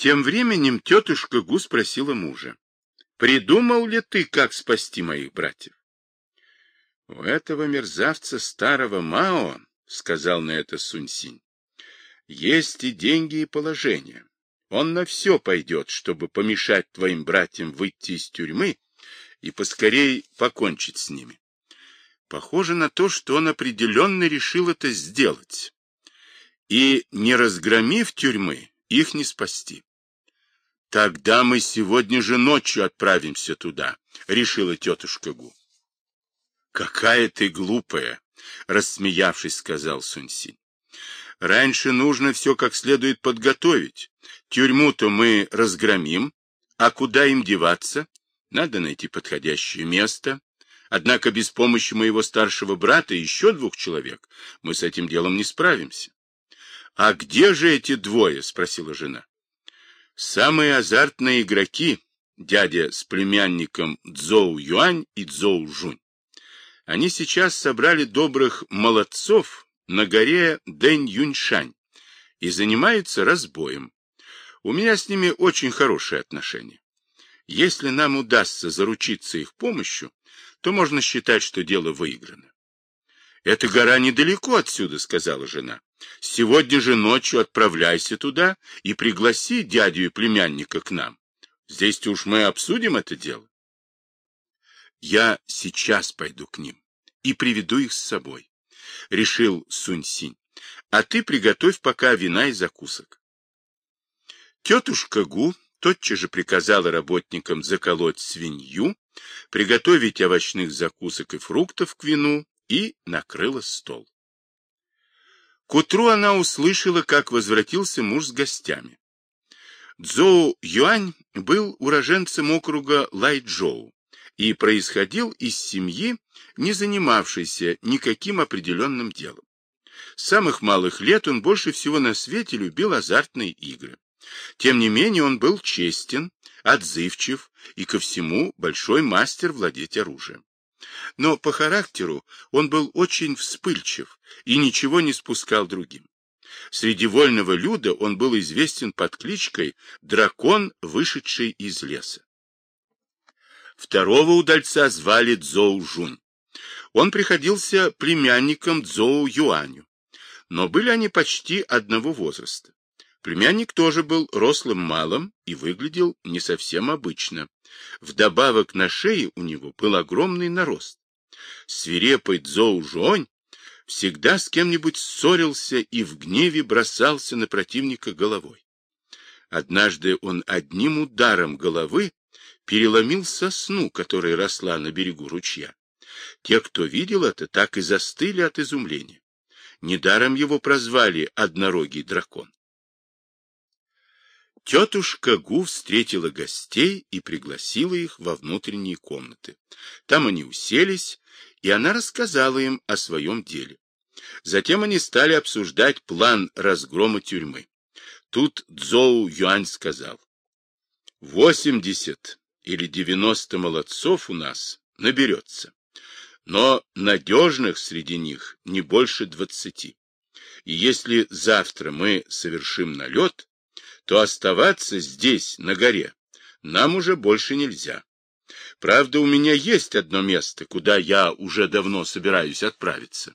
Тем временем тетушка Гу спросила мужа, «Придумал ли ты, как спасти моих братьев?» «У этого мерзавца старого Мао, — сказал на это Сунь-Синь, — есть и деньги, и положение. Он на все пойдет, чтобы помешать твоим братьям выйти из тюрьмы и поскорей покончить с ними. Похоже на то, что он определенно решил это сделать. И, не разгромив тюрьмы, их не спасти. Тогда мы сегодня же ночью отправимся туда, решила тетушка Гу. Какая ты глупая, рассмеявшись, сказал Суньсинь. Раньше нужно все как следует подготовить. Тюрьму-то мы разгромим, а куда им деваться? Надо найти подходящее место. Однако без помощи моего старшего брата и еще двух человек мы с этим делом не справимся. — А где же эти двое? — спросила жена. Самые азартные игроки, дядя с племянником Цзоу Юань и Цзоу Жунь. Они сейчас собрали добрых молодцов на горе Дэнь Юньшань и занимаются разбоем. У меня с ними очень хорошие отношения. Если нам удастся заручиться их помощью, то можно считать, что дело выиграно. — Эта гора недалеко отсюда, — сказала жена. Сегодня же ночью отправляйся туда и пригласи дядю и племянника к нам. Здесь уж мы обсудим это дело. Я сейчас пойду к ним и приведу их с собой, — решил Сунь-Синь. А ты приготовь пока вина и закусок. Тетушка Гу тотчас же приказала работникам заколоть свинью, приготовить овощных закусок и фруктов к вину и накрыла стол. К утру она услышала, как возвратился муж с гостями. Цзоу Юань был уроженцем округа Лайчжоу и происходил из семьи, не занимавшейся никаким определенным делом. С самых малых лет он больше всего на свете любил азартные игры. Тем не менее он был честен, отзывчив и ко всему большой мастер владеть оружием. Но по характеру он был очень вспыльчив и ничего не спускал другим. Среди вольного люда он был известен под кличкой «Дракон, вышедший из леса». Второго удальца звали Цзоу Жунь. Он приходился племянником Цзоу Юаню, но были они почти одного возраста. Племянник тоже был рослым малым и выглядел не совсем обычно. Вдобавок на шее у него был огромный нарост. Свирепый Цзоу Жонь всегда с кем-нибудь ссорился и в гневе бросался на противника головой. Однажды он одним ударом головы переломил сосну, которая росла на берегу ручья. Те, кто видел это, так и застыли от изумления. Недаром его прозвали «однорогий дракон». Тетушка Гу встретила гостей и пригласила их во внутренние комнаты. Там они уселись, и она рассказала им о своем деле. Затем они стали обсуждать план разгрома тюрьмы. Тут Цзоу Юань сказал, «Восемьдесят или девяносто молодцов у нас наберется, но надежных среди них не больше двадцати. И если завтра мы совершим налет, то оставаться здесь, на горе, нам уже больше нельзя. Правда, у меня есть одно место, куда я уже давно собираюсь отправиться.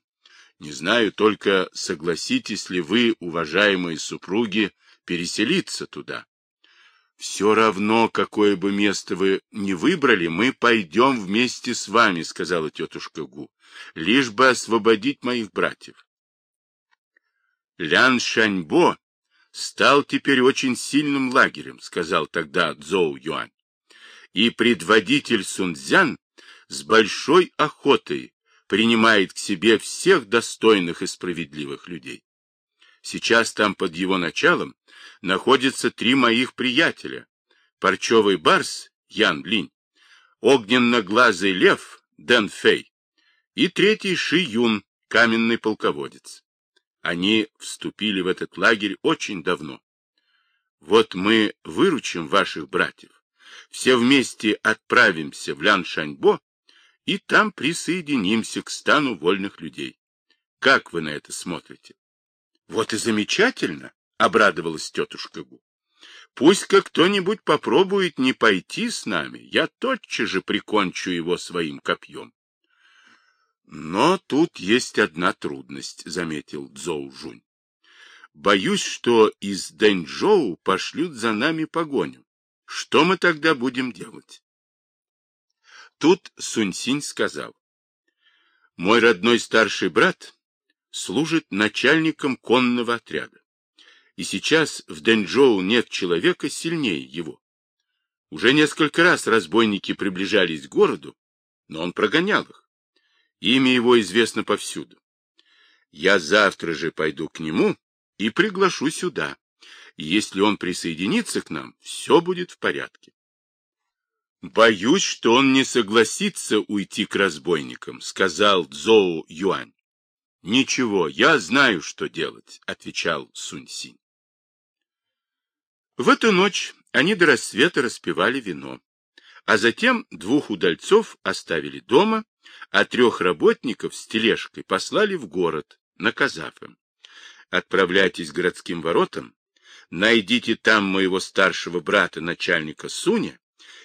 Не знаю только, согласитесь ли вы, уважаемые супруги, переселиться туда. Все равно, какое бы место вы ни выбрали, мы пойдем вместе с вами, сказала тетушка Гу, лишь бы освободить моих братьев. Лян Шаньбо стал теперь очень сильным лагерем, сказал тогда Цзоу Юань. И предводитель Сунцзян с большой охотой принимает к себе всех достойных и справедливых людей. Сейчас там под его началом находятся три моих приятеля. Парчевый барс Ян Линь, огненно-глазый лев Дэн Фэй и третий Ши Юн, каменный полководец. Они вступили в этот лагерь очень давно. Вот мы выручим ваших братьев, все вместе отправимся в Ляншаньбо и там присоединимся к стану вольных людей. Как вы на это смотрите? — Вот и замечательно, — обрадовалась тетушка Гу. Пусть-ка кто-нибудь попробует не пойти с нами, я тотчас же прикончу его своим копьем. Но тут есть одна трудность, — заметил Цзоу Жунь. Боюсь, что из Дэньчжоу пошлют за нами погоню. Что мы тогда будем делать? Тут Суньсинь сказал. Мой родной старший брат служит начальником конного отряда. И сейчас в Дэнчжоу нет человека сильнее его. Уже несколько раз разбойники приближались к городу, но он прогонял их. Имя его известно повсюду. Я завтра же пойду к нему и приглашу сюда. Если он присоединится к нам, все будет в порядке. Боюсь, что он не согласится уйти к разбойникам, сказал Цзоу Юань. Ничего, я знаю, что делать, отвечал Сунь Синь. В эту ночь они до рассвета распивали вино, а затем двух удальцов оставили дома, а трех работников с тележкой послали в город, наказав им. Отправляйтесь к городским воротам, найдите там моего старшего брата, начальника Суня,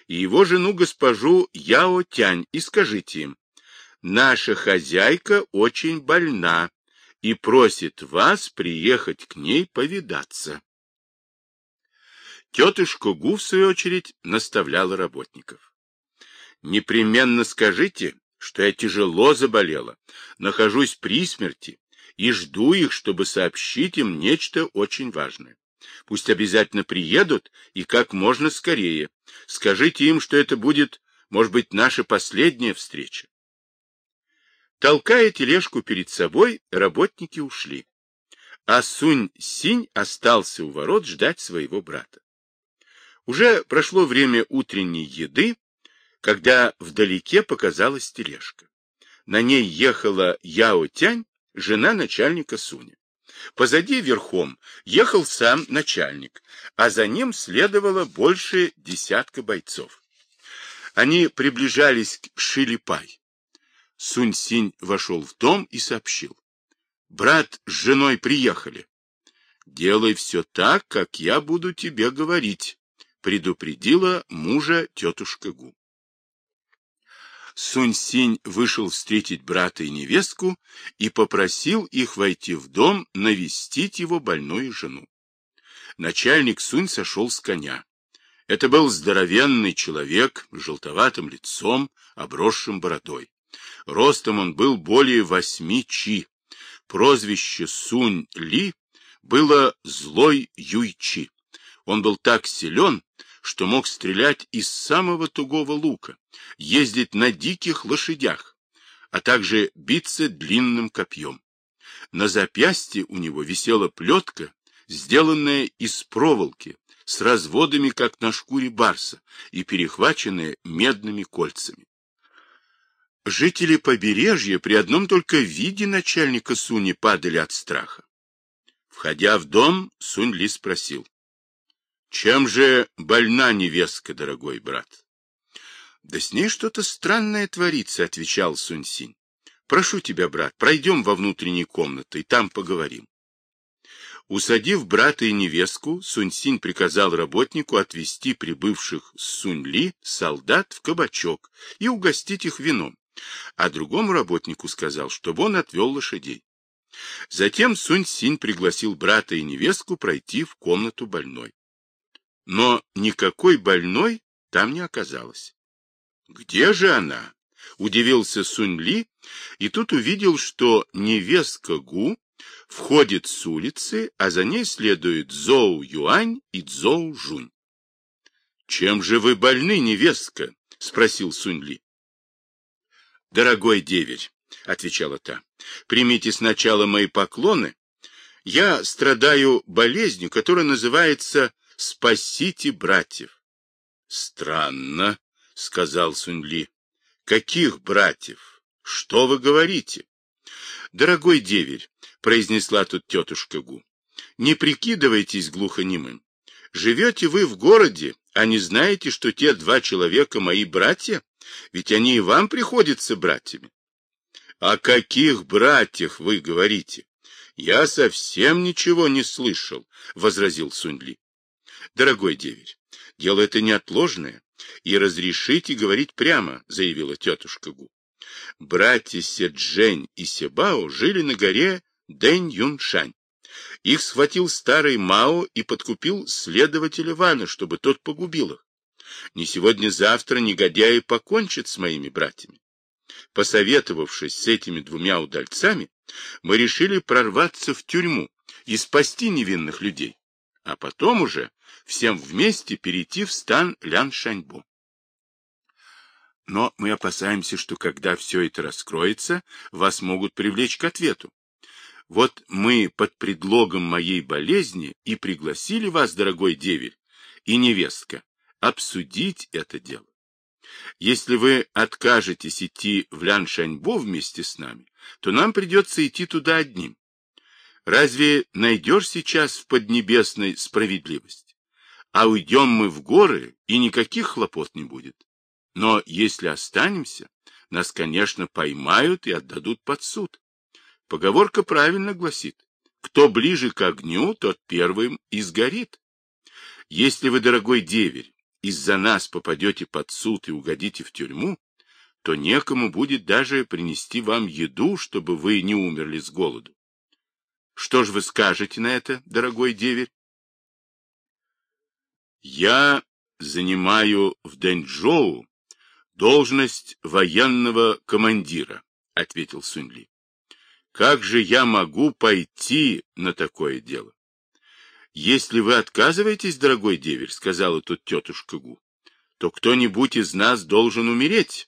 и его жену госпожу Яо Тянь, и скажите им, наша хозяйка очень больна и просит вас приехать к ней повидаться. Тетушка Гу, в свою очередь, наставляла работников. «Непременно скажите, что я тяжело заболела, нахожусь при смерти и жду их, чтобы сообщить им нечто очень важное. Пусть обязательно приедут и как можно скорее. Скажите им, что это будет, может быть, наша последняя встреча». Толкая тележку перед собой, работники ушли, а Сунь-Синь остался у ворот ждать своего брата. Уже прошло время утренней еды, когда вдалеке показалась тележка. На ней ехала Яо Тянь, жена начальника Суня. Позади верхом ехал сам начальник, а за ним следовало больше десятка бойцов. Они приближались к Шилипай. Сунь-Синь вошел в дом и сообщил. «Брат с женой приехали. Делай все так, как я буду тебе говорить предупредила мужа тетушка Гу. Сунь-Синь вышел встретить брата и невестку и попросил их войти в дом навестить его больную жену. Начальник Сунь сошел с коня. Это был здоровенный человек с желтоватым лицом, обросшим бородой. Ростом он был более восьми чи. Прозвище Сунь-Ли было «Злой Юйчи». Он был так силен, что мог стрелять из самого тугого лука, ездить на диких лошадях, а также биться длинным копьем. На запястье у него висела плетка, сделанная из проволоки, с разводами, как на шкуре барса, и перехваченная медными кольцами. Жители побережья при одном только виде начальника Суни падали от страха. Входя в дом, Сунь-Ли спросил. Чем же больна невестка, дорогой брат? Да с ней что-то странное творится, отвечал Сунь-Синь. Прошу тебя, брат, пройдем во внутренние комнаты и там поговорим. Усадив брата и невестку, Сунь-Синь приказал работнику отвезти прибывших с Сунь-Ли солдат в кабачок и угостить их вином, а другому работнику сказал, чтобы он отвел лошадей. Затем Сунь-Синь пригласил брата и невестку пройти в комнату больной. Но никакой больной там не оказалось. «Где же она?» — удивился Сунь-Ли, и тут увидел, что невестка Гу входит с улицы, а за ней следует Зоу Юань и Зоу Жунь. «Чем же вы больны, невестка?» — спросил Сунь-Ли. «Дорогой деверь», — отвечала та, — «примите сначала мои поклоны. Я страдаю болезнью, которая называется Спасите братьев. Странно, сказал Суньли. Каких братьев? Что вы говорите? Дорогой деверь, произнесла тут тетушка Гу, не прикидывайтесь глухонемым. Живете вы в городе, а не знаете, что те два человека мои братья? Ведь они и вам приходятся братьями. О каких братьях вы говорите? Я совсем ничего не слышал, возразил Суньли. Дорогой деверь, дело это неотложное, и разрешите говорить прямо, заявила тетушка Гу. Братья Седжень и Себао жили на горе Дэнь-Юншань. Их схватил старый Мао и подкупил следователя Вана, чтобы тот погубил их. Не сегодня-завтра негодяи покончат с моими братьями. Посоветовавшись с этими двумя удальцами, мы решили прорваться в тюрьму и спасти невинных людей, а потом уже всем вместе перейти в стан Ляншаньбо. Но мы опасаемся, что когда все это раскроется, вас могут привлечь к ответу. Вот мы под предлогом моей болезни и пригласили вас, дорогой деверь и невестка, обсудить это дело. Если вы откажетесь идти в Ляншаньбо вместе с нами, то нам придется идти туда одним. Разве найдешь сейчас в Поднебесной справедливость? А уйдем мы в горы, и никаких хлопот не будет. Но если останемся, нас, конечно, поймают и отдадут под суд. Поговорка правильно гласит, кто ближе к огню, тот первым и сгорит. Если вы, дорогой деверь, из-за нас попадете под суд и угодите в тюрьму, то некому будет даже принести вам еду, чтобы вы не умерли с голоду. Что ж вы скажете на это, дорогой деверь? Я занимаю в Дэнчжоу должность военного командира, ответил Суньли. Как же я могу пойти на такое дело? Если вы отказываетесь, дорогой деверь, сказала тут тетушка Гу, то кто-нибудь из нас должен умереть.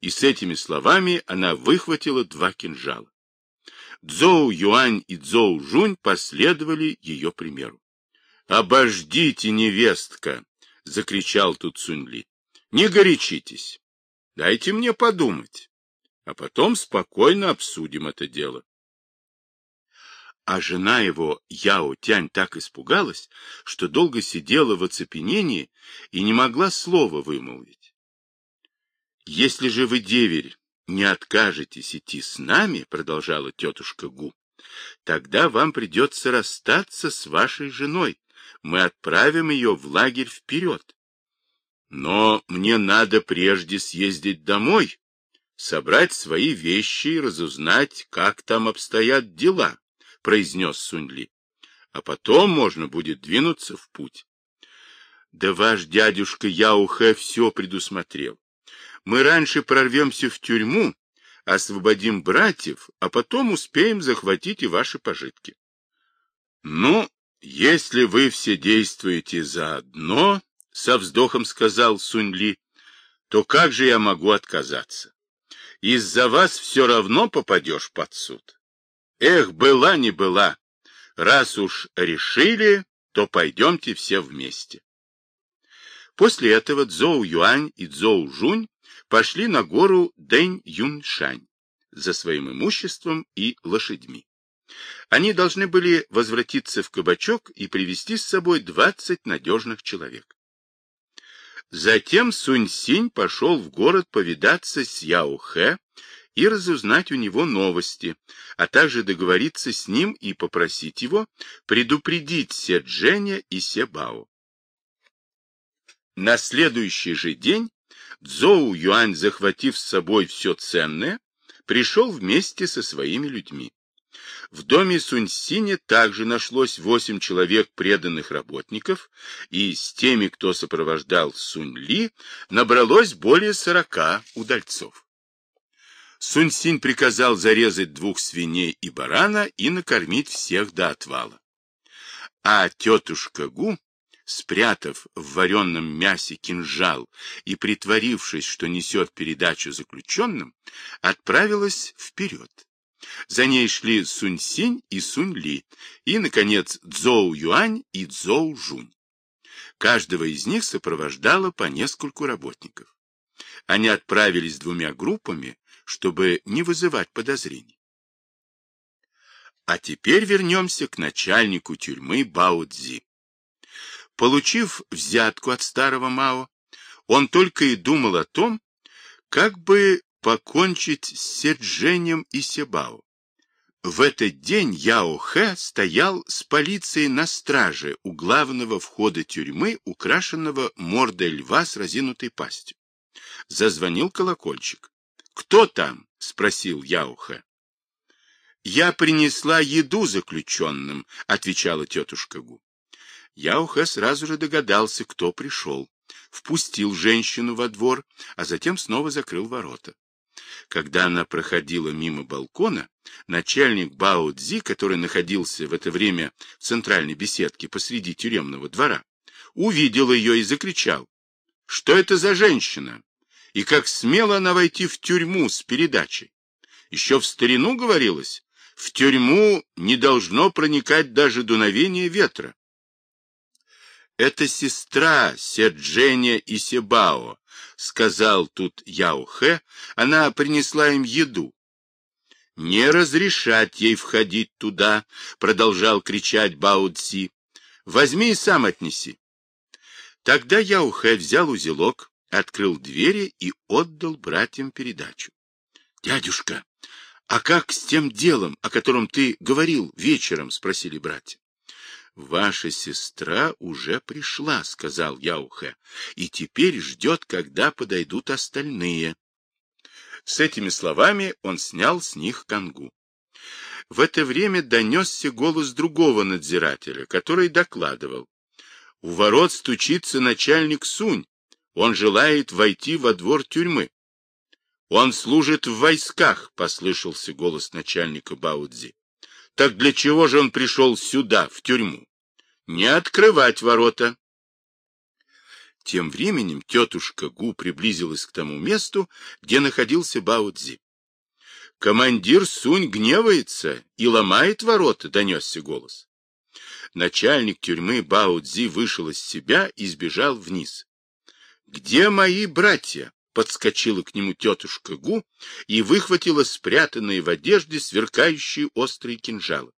И с этими словами она выхватила два кинжала. Цзоу Юань и Цзоу Жунь последовали ее примеру. «Обождите, невестка!» — закричал тут Суньли. «Не горячитесь. Дайте мне подумать, а потом спокойно обсудим это дело. А жена его, Яо Тянь, так испугалась, что долго сидела в оцепенении и не могла слова вымолвить. «Если же вы, деверь, не откажетесь идти с нами, — продолжала тетушка Гу, — тогда вам придется расстаться с вашей женой. Мы отправим ее в лагерь вперед. Но мне надо прежде съездить домой, собрать свои вещи и разузнать, как там обстоят дела, — произнес Суньли. А потом можно будет двинуться в путь. Да ваш дядюшка Яухэ все предусмотрел. Мы раньше прорвемся в тюрьму, освободим братьев, а потом успеем захватить и ваши пожитки. Ну, если вы все действуете заодно, со вздохом сказал Суньли, то как же я могу отказаться? Из-за вас все равно попадешь под суд. Эх, была не была. Раз уж решили, то пойдемте все вместе. После этого Цзоу Юань и Цзоу Жунь пошли на гору Дэнь Юньшань за своим имуществом и лошадьми. Они должны были возвратиться в кабачок и привести с собой двадцать надежных человек. Затем Сунь Синь пошел в город повидаться с Яо Хэ и разузнать у него новости, а также договориться с ним и попросить его предупредить Се Дженя и Се Бао. На следующий же день Цзоу Юань, захватив с собой все ценное, пришел вместе со своими людьми. В доме Суньсине также нашлось восемь человек преданных работников, и с теми, кто сопровождал Сунь-Ли, набралось более сорока удальцов. Сунь-Синь приказал зарезать двух свиней и барана и накормить всех до отвала. А тетушка Гу, спрятав в вареном мясе кинжал и притворившись, что несет передачу заключенным, отправилась вперед. За ней шли Сунь-Синь и Сунь-Ли, и, наконец, Цзоу-Юань и Цзоу-Жунь. Каждого из них сопровождало по нескольку работников. Они отправились двумя группами, чтобы не вызывать подозрений. А теперь вернемся к начальнику тюрьмы Бао Цзи. Получив взятку от старого Мао, он только и думал о том, как бы покончить с Седженем и Себао. В этот день Яо Хэ стоял с полицией на страже у главного входа тюрьмы, украшенного мордой льва с разинутой пастью. Зазвонил колокольчик. «Кто там?» — спросил Яо Хэ. «Я принесла еду заключенным», — отвечала тетушка Гу. Яухе сразу же догадался, кто пришел. Впустил женщину во двор, а затем снова закрыл ворота. Когда она проходила мимо балкона, начальник Бао Цзи, который находился в это время в центральной беседке посреди тюремного двора, увидел ее и закричал. «Что это за женщина? И как смела она войти в тюрьму с передачей? Еще в старину говорилось, в тюрьму не должно проникать даже дуновение ветра. Это сестра Седженя и Себао, сказал тут Яухэ, она принесла им еду. Не разрешать ей входить туда, продолжал кричать Бао Ци. Возьми и сам отнеси. Тогда Яухэ взял узелок, открыл двери и отдал братьям передачу. Дядюшка, «А как с тем делом, о котором ты говорил вечером?» — спросили братья. «Ваша сестра уже пришла», — сказал Яухе, «и теперь ждет, когда подойдут остальные». С этими словами он снял с них конгу. В это время донесся голос другого надзирателя, который докладывал. «У ворот стучится начальник Сунь. Он желает войти во двор тюрьмы. Он служит в войсках, послышался голос начальника Баудзи. Так для чего же он пришел сюда, в тюрьму? Не открывать ворота. Тем временем тетушка Гу приблизилась к тому месту, где находился Баудзи. Командир Сунь гневается и ломает ворота, донесся голос. Начальник тюрьмы Баудзи вышел из себя и сбежал вниз. Где мои братья? Подскочила к нему тетушка Гу и выхватила спрятанные в одежде сверкающие острые кинжалы.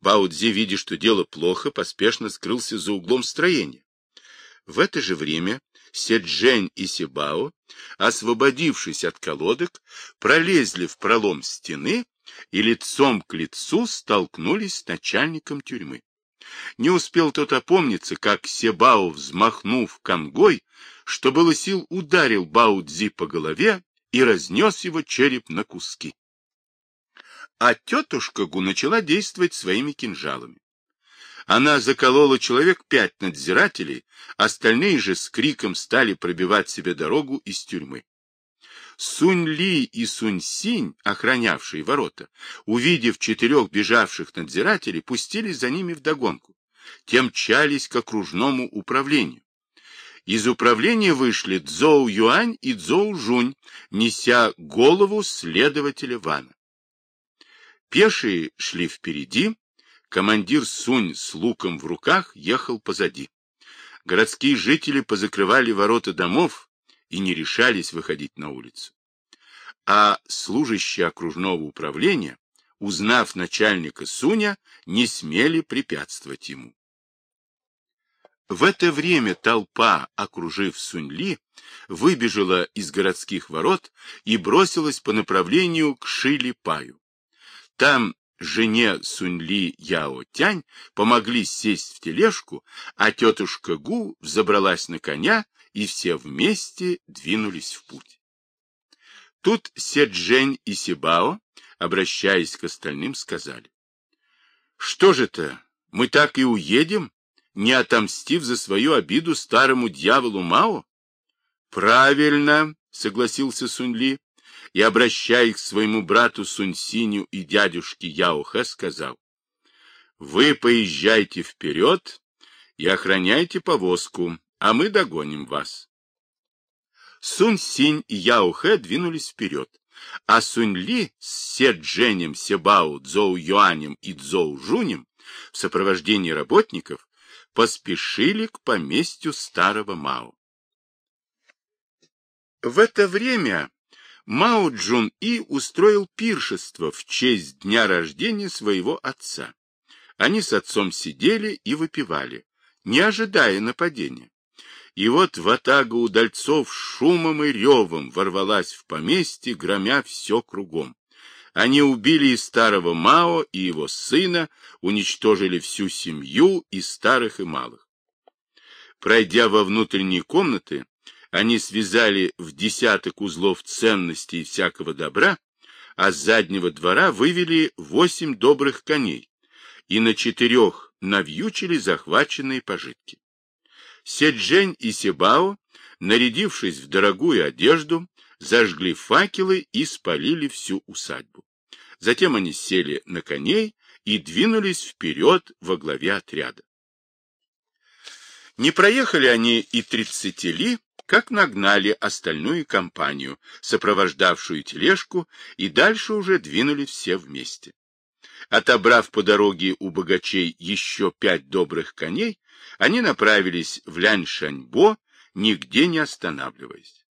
Баудзи, видя, что дело плохо, поспешно скрылся за углом строения. В это же время Седжень и Сибао, освободившись от колодок, пролезли в пролом стены и лицом к лицу столкнулись с начальником тюрьмы. Не успел тот опомниться, как Себао, взмахнув конгой, что было сил, ударил Баудзи по голове и разнес его череп на куски. А тетушка Гу начала действовать своими кинжалами. Она заколола человек пять надзирателей, остальные же с криком стали пробивать себе дорогу из тюрьмы. Сунь Ли и Сунь Синь, охранявшие ворота, увидев четырех бежавших надзирателей, пустились за ними вдогонку. Тем мчались к окружному управлению. Из управления вышли Цзоу Юань и Цзоу Жунь, неся голову следователя Вана. Пешие шли впереди, командир Сунь с луком в руках ехал позади. Городские жители позакрывали ворота домов, и не решались выходить на улицу. А служащие окружного управления, узнав начальника Суня, не смели препятствовать ему. В это время толпа, окружив Суньли, выбежала из городских ворот и бросилась по направлению к Шили-Паю. Там жене Суньли Яо Тянь помогли сесть в тележку, а тетушка Гу взобралась на коня и все вместе двинулись в путь. Тут Седжень и Сибао, обращаясь к остальным, сказали. — Что же это, мы так и уедем, не отомстив за свою обиду старому дьяволу Мао? — Правильно, — согласился Суньли, и, обращаясь к своему брату Суньсиню и дядюшке Яохэ, сказал. — Вы поезжайте вперед и охраняйте повозку, а мы догоним вас. Сунь Синь и Яо Хэ двинулись вперед, а Сунь Ли с Се Дженем, Себао, Цзоу Юанем и Цзоу Жунем в сопровождении работников поспешили к поместью старого Мао. В это время Мао Джун И устроил пиршество в честь дня рождения своего отца. Они с отцом сидели и выпивали, не ожидая нападения. И вот ватага удальцов шумом и ревом ворвалась в поместье, громя все кругом. Они убили и старого Мао, и его сына, уничтожили всю семью, и старых, и малых. Пройдя во внутренние комнаты, они связали в десяток узлов ценностей всякого добра, а с заднего двора вывели восемь добрых коней и на четырех навьючили захваченные пожитки. Седжень и Себао, нарядившись в дорогую одежду, зажгли факелы и спалили всю усадьбу. Затем они сели на коней и двинулись вперед во главе отряда. Не проехали они и тридцати ли, как нагнали остальную компанию, сопровождавшую тележку, и дальше уже двинули все вместе. Отобрав по дороге у богачей еще пять добрых коней, они направились в Ляньшаньбо, нигде не останавливаясь.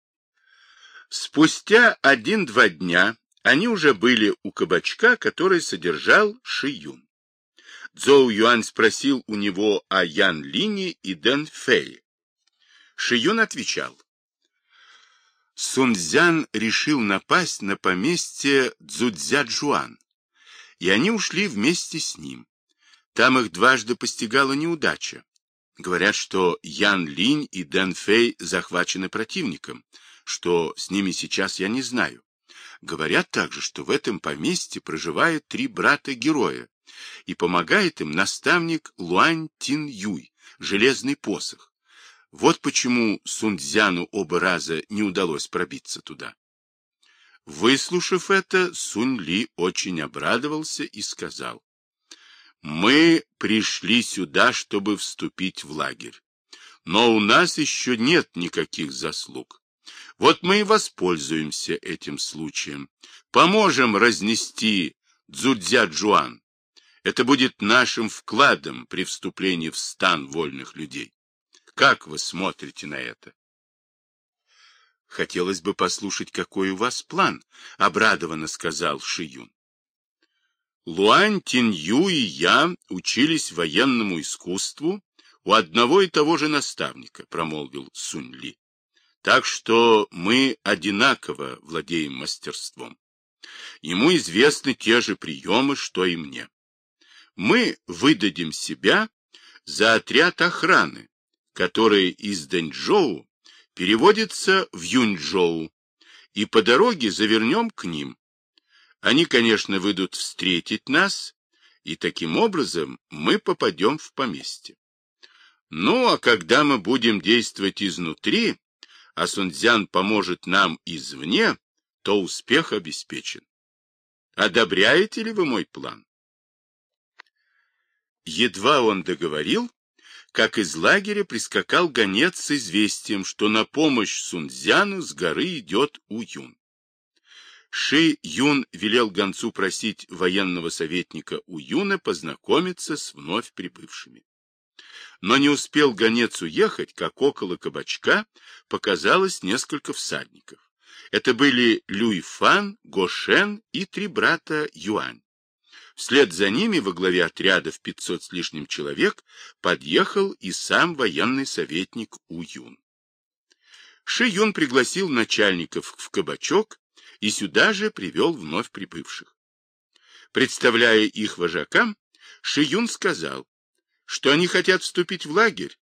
Спустя один-два дня они уже были у кабачка, который содержал Шиюн. Цзоу Юань спросил у него о Ян Лине и Дэн Фэе. Шиюн отвечал. Сунцзян решил напасть на поместье Цзудзяджуан, и они ушли вместе с ним. Там их дважды постигала неудача. Говорят, что Ян Линь и Дэн Фэй захвачены противником, что с ними сейчас я не знаю. Говорят также, что в этом поместье проживают три брата-героя, и помогает им наставник Луань Тин Юй, железный посох. Вот почему Сунцзяну оба раза не удалось пробиться туда. Выслушав это, Сунь Ли очень обрадовался и сказал, «Мы пришли сюда, чтобы вступить в лагерь, но у нас еще нет никаких заслуг. Вот мы и воспользуемся этим случаем, поможем разнести Цзудзя-Джуан. Это будет нашим вкладом при вступлении в стан вольных людей. Как вы смотрите на это? Хотелось бы послушать, какой у вас план, — обрадованно сказал Шиюн. Луань Тинью и я учились военному искусству у одного и того же наставника, — промолвил Сунь Ли. Так что мы одинаково владеем мастерством. Ему известны те же приемы, что и мне. Мы выдадим себя за отряд охраны, который из Дэньчжоу переводится в Юньчжоу, и по дороге завернем к ним. Они, конечно, выйдут встретить нас, и таким образом мы попадем в поместье. Ну, а когда мы будем действовать изнутри, а Сунцзян поможет нам извне, то успех обеспечен. Одобряете ли вы мой план? Едва он договорил, как из лагеря прискакал гонец с известием, что на помощь Сунцзяну с горы идет Уюн. Ши Юн велел гонцу просить военного советника Уюна познакомиться с вновь прибывшими. Но не успел гонец уехать, как около кабачка показалось несколько всадников. Это были Люй Фан, Гошен и три брата Юань. Вслед за ними во главе отряда в 500 с лишним человек подъехал и сам военный советник Уюн. Ши Юн пригласил начальников в кабачок и сюда же привел вновь прибывших. Представляя их вожакам, Ши Юн сказал, что они хотят вступить в лагерь,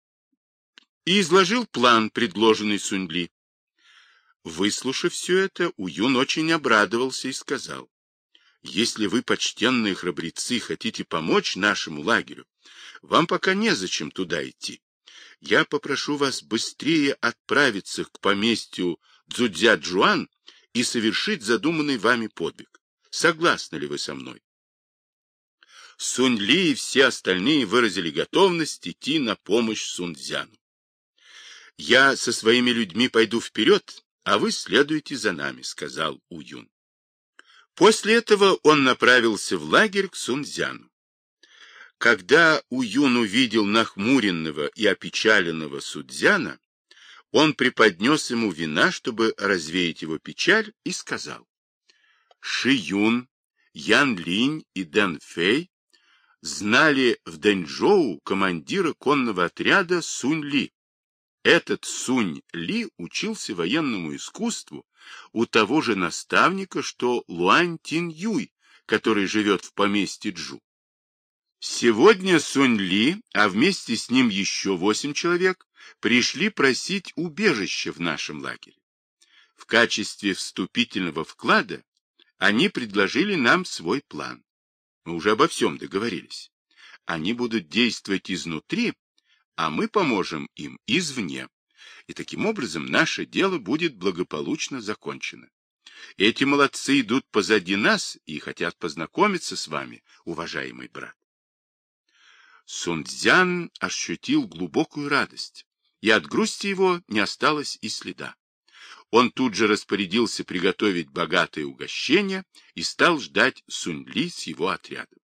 и изложил план, предложенный Суньли. Выслушав все это, Уюн очень обрадовался и сказал, если вы, почтенные храбрецы, хотите помочь нашему лагерю, вам пока незачем туда идти. Я попрошу вас быстрее отправиться к поместью Цзудзя-Джуан и совершить задуманный вами подвиг. Согласны ли вы со мной? Сунь Ли и все остальные выразили готовность идти на помощь Сунцзяну. «Я со своими людьми пойду вперед, а вы следуйте за нами», — сказал Уюн. После этого он направился в лагерь к Сунцзяну. Когда Уюн увидел нахмуренного и опечаленного Судзяна, он преподнес ему вина, чтобы развеять его печаль, и сказал, Ши Юн, Ян Линь и Дэн Фэй знали в Дэньчжоу командира конного отряда Сунь Ли. Этот Сунь Ли учился военному искусству у того же наставника, что Луань Тин Юй, который живет в поместье Джу. Сегодня Сунь Ли, а вместе с ним еще восемь человек, пришли просить убежище в нашем лагере. В качестве вступительного вклада они предложили нам свой план. Мы уже обо всем договорились. Они будут действовать изнутри, а мы поможем им извне. И таким образом наше дело будет благополучно закончено. Эти молодцы идут позади нас и хотят познакомиться с вами, уважаемый брат. Сунцзян ощутил глубокую радость, и от грусти его не осталось и следа. Он тут же распорядился приготовить богатое угощение и стал ждать Сунь-Ли с его отрядом.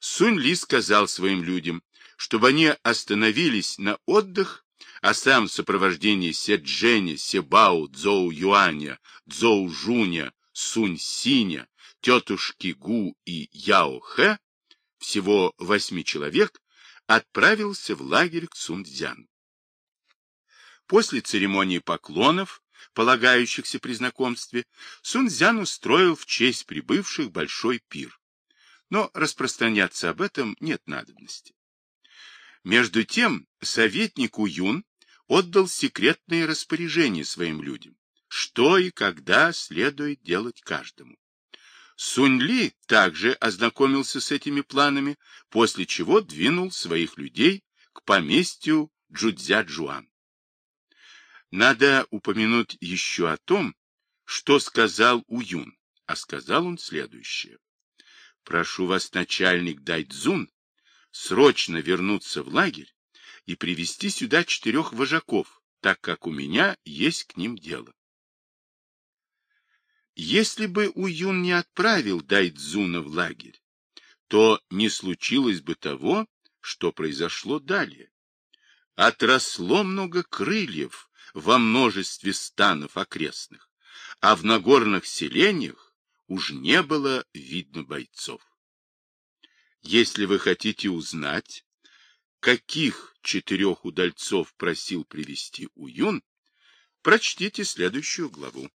Сунь-Ли сказал своим людям, чтобы они остановились на отдых, а сам в сопровождении Се-Дженя, Се-Бао, Цзоу-Юаня, Цзоу-Жуня, Сунь-Синя, тетушки Гу и Яо-Хэ, всего восьми человек, отправился в лагерь к Сунцзяну. После церемонии поклонов, полагающихся при знакомстве, Сунцзян устроил в честь прибывших большой пир. Но распространяться об этом нет надобности. Между тем советник Уюн отдал секретные распоряжения своим людям, что и когда следует делать каждому. Сунь-Ли также ознакомился с этими планами, после чего двинул своих людей к поместью Джудзя-Джуан. Надо упомянуть еще о том, что сказал Уюн, а сказал он следующее. Прошу вас, начальник Дайдзун, срочно вернуться в лагерь и привести сюда четырех вожаков, так как у меня есть к ним дело. Если бы Уюн не отправил Дайдзуна в лагерь, то не случилось бы того, что произошло далее. Отросло много крыльев во множестве станов окрестных, а в нагорных селениях уж не было видно бойцов. Если вы хотите узнать, каких четырех удальцов просил привести Уюн, прочтите следующую главу.